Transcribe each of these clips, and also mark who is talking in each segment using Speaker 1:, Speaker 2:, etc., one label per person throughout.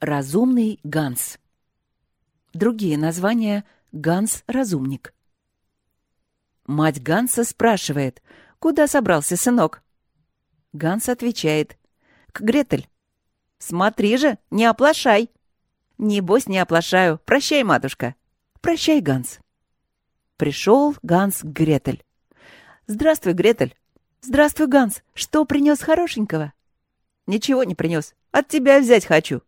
Speaker 1: Разумный Ганс. Другие названия — Ганс-разумник. Мать Ганса спрашивает, куда собрался сынок? Ганс отвечает, к Гретель. Смотри же, не оплошай. Небось, не оплошаю. Прощай, матушка. Прощай, Ганс. Пришел Ганс к Гретель. Здравствуй, Гретель. Здравствуй, Ганс. Что принес хорошенького? Ничего не принес. От тебя взять хочу.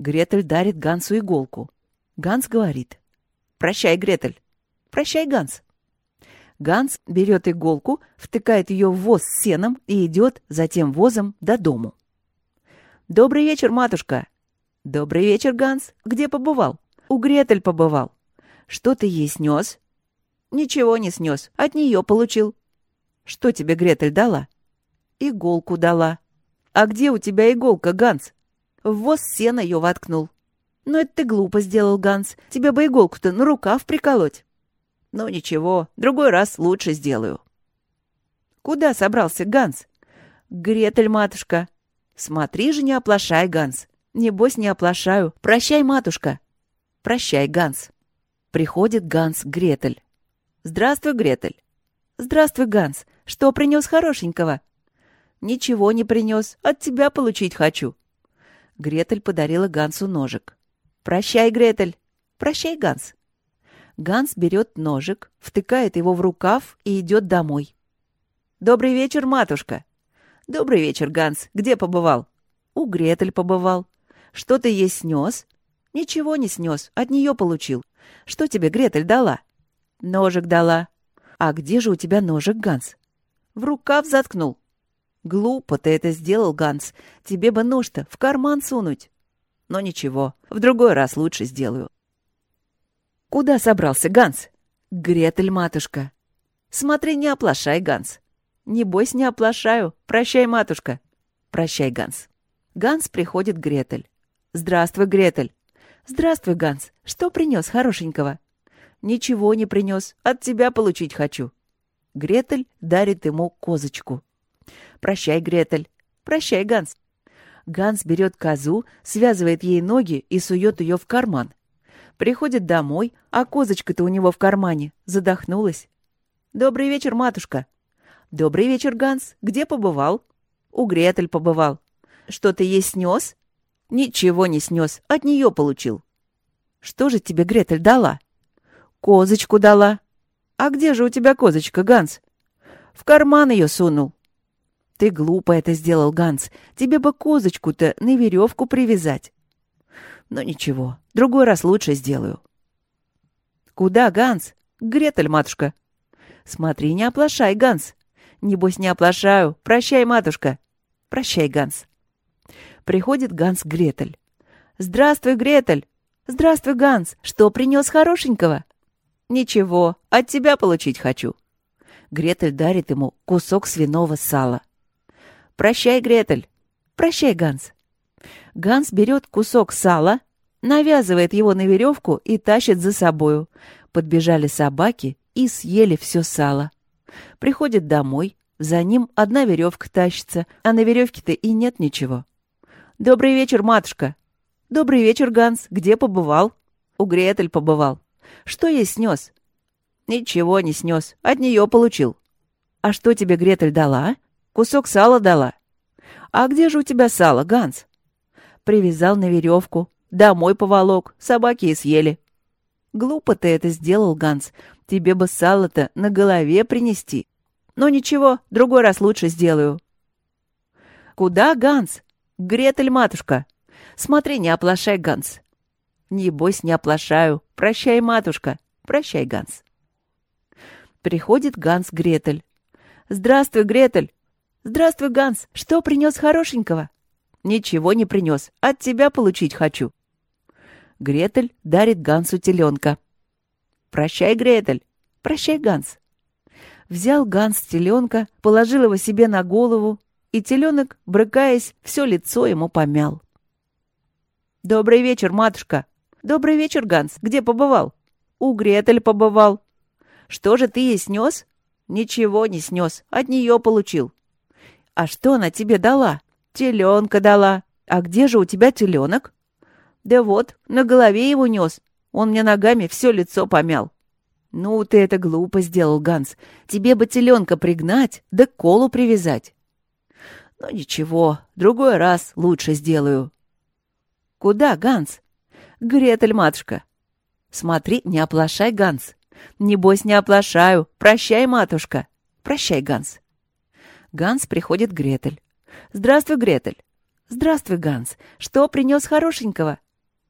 Speaker 1: Гретель дарит Гансу иголку. Ганс говорит. «Прощай, Гретель». «Прощай, Ганс». Ганс берет иголку, втыкает ее в воз с сеном и идет затем возом до дому. «Добрый вечер, матушка!» «Добрый вечер, Ганс. Где побывал?» «У Гретель побывал». «Что ты ей снес?» «Ничего не снес. От нее получил». «Что тебе Гретель дала?» «Иголку дала». «А где у тебя иголка, Ганс?» В воз сена ее воткнул. «Ну, это ты глупо сделал, Ганс. Тебе бы иголку-то на рукав приколоть». «Ну, ничего, другой раз лучше сделаю». «Куда собрался Ганс?» «Гретель, матушка». «Смотри же, не оплошай, Ганс». «Небось, не оплошаю. Прощай, матушка». «Прощай, Ганс». Приходит Ганс Гретель. «Здравствуй, Гретель». «Здравствуй, Ганс. Что принес хорошенького?» «Ничего не принес. От тебя получить хочу». Гретель подарила Гансу ножик. «Прощай, Гретель!» «Прощай, Ганс!» Ганс берет ножик, втыкает его в рукав и идет домой. «Добрый вечер, матушка!» «Добрый вечер, Ганс. Где побывал?» «У Гретель побывал». «Что ты ей снес?» «Ничего не снес. От нее получил. Что тебе Гретель дала?» «Ножик дала». «А где же у тебя ножик, Ганс?» «В рукав заткнул». «Глупо ты это сделал, Ганс. Тебе бы нож-то в карман сунуть». «Но ничего, в другой раз лучше сделаю». «Куда собрался, Ганс?» «Гретель, матушка». «Смотри, не оплошай, Ганс». «Не бойся, не оплошаю. Прощай, матушка». «Прощай, Ганс». Ганс приходит Гретель. «Здравствуй, Гретель». «Здравствуй, Ганс. Что принес хорошенького?» «Ничего не принес. От тебя получить хочу». Гретель дарит ему козочку. «Прощай, Гретель». «Прощай, Ганс». Ганс берет козу, связывает ей ноги и сует ее в карман. Приходит домой, а козочка-то у него в кармане. Задохнулась. «Добрый вечер, матушка». «Добрый вечер, Ганс. Где побывал?» «У Гретель побывал». «Что ты ей снес?» «Ничего не снес. От нее получил». «Что же тебе Гретель дала?» «Козочку дала». «А где же у тебя козочка, Ганс?» «В карман ее сунул». «Ты глупо это сделал, Ганс. Тебе бы козочку-то на веревку привязать». «Ну ничего, другой раз лучше сделаю». «Куда, Ганс?» «Гретель, матушка». «Смотри, не оплошай, Ганс». «Небось, не оплошаю. Прощай, матушка». «Прощай, Ганс». Приходит Ганс к Гретель. «Здравствуй, Гретель!» «Здравствуй, Ганс! Что принес хорошенького?» «Ничего, от тебя получить хочу». Гретель дарит ему кусок свиного сала. «Прощай, Гретель!» «Прощай, Ганс!» Ганс берет кусок сала, навязывает его на веревку и тащит за собою. Подбежали собаки и съели все сало. Приходит домой, за ним одна веревка тащится, а на веревке-то и нет ничего. «Добрый вечер, матушка!» «Добрый вечер, Ганс. Где побывал?» «У Гретель побывал». «Что ей снес?» «Ничего не снес. От нее получил». «А что тебе Гретель дала?» Кусок сала дала. А где же у тебя сало, Ганс? Привязал на веревку. Домой поволок. Собаки и съели. Глупо ты это сделал, Ганс. Тебе бы сало-то на голове принести. Но ничего, другой раз лучше сделаю. Куда, Ганс? Гретель, матушка. Смотри, не оплошай, Ганс. Небось, не оплошаю. Прощай, матушка. Прощай, Ганс. Приходит Ганс к Гретель. «Здравствуй, Гретель! «Здравствуй, Ганс! Что принес хорошенького?» «Ничего не принес. От тебя получить хочу». Гретель дарит Гансу теленка. «Прощай, Гретель!» «Прощай, Ганс!» Взял Ганс теленка, положил его себе на голову, и теленок, брыкаясь, все лицо ему помял. «Добрый вечер, матушка!» «Добрый вечер, Ганс! Где побывал?» «У Гретель побывал». «Что же ты ей снес?» «Ничего не снес. От нее получил». «А что она тебе дала?» «Теленка дала». «А где же у тебя теленок?» Да вот, на голове его нес. Он мне ногами все лицо помял. «Ну, ты это глупо сделал, Ганс. Тебе бы теленка пригнать, да колу привязать». «Ну ничего, другой раз лучше сделаю». «Куда, Ганс?» «Гретель, матушка». «Смотри, не оплошай, Ганс». «Небось, не оплошаю. Прощай, матушка». «Прощай, Ганс». Ганс приходит к Гретель. «Здравствуй, Гретель». «Здравствуй, Ганс. Что принес хорошенького?»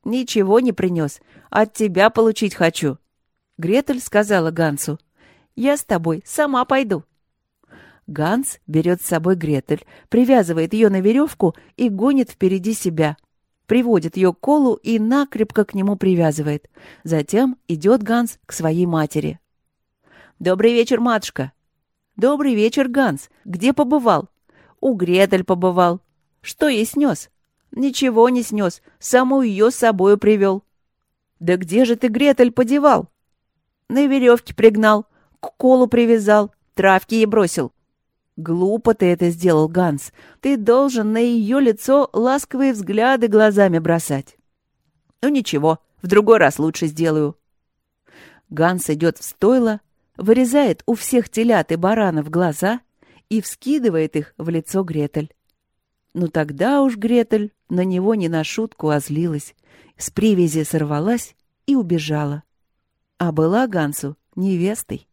Speaker 1: «Ничего не принес. От тебя получить хочу». Гретель сказала Гансу. «Я с тобой сама пойду». Ганс берет с собой Гретель, привязывает ее на веревку и гонит впереди себя. Приводит ее к колу и накрепко к нему привязывает. Затем идет Ганс к своей матери. «Добрый вечер, матушка!» «Добрый вечер, Ганс! Где побывал?» «У Гретель побывал». «Что ей снес?» «Ничего не снес. Саму ее с собою привел». «Да где же ты Гретель подевал?» «На веревке пригнал, к колу привязал, травки ей бросил». «Глупо ты это сделал, Ганс. Ты должен на ее лицо ласковые взгляды глазами бросать». «Ну ничего, в другой раз лучше сделаю». Ганс идет в стойло, вырезает у всех телят и баранов глаза и вскидывает их в лицо Гретель. Ну тогда уж Гретель на него не на шутку озлилась, с привязи сорвалась и убежала. А была Гансу невестой.